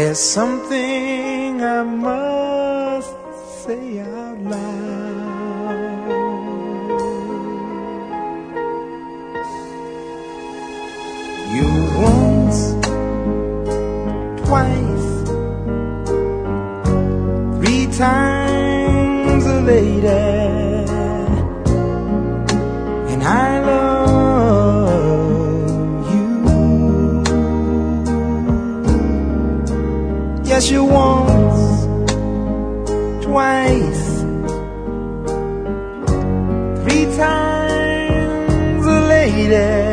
there's something I must say out loud. You once, twice, Yes, you once, twice, three times a lady.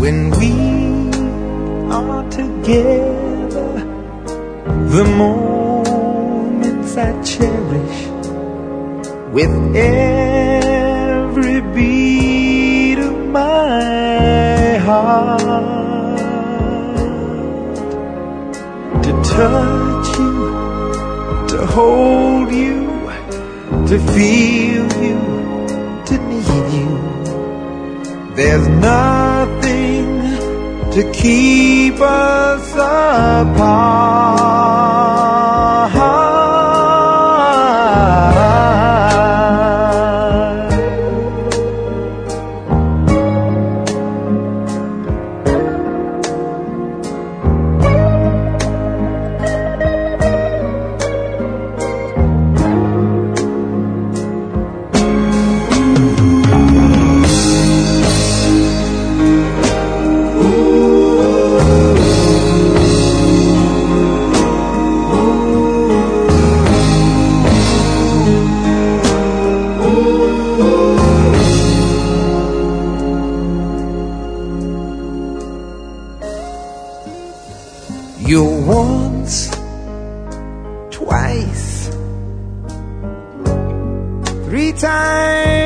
When we are together, the moments I cherish with every beat of my heart. To touch you, to hold you, to feel you, to need you. There's nothing to keep us apart. You're once, twice, three times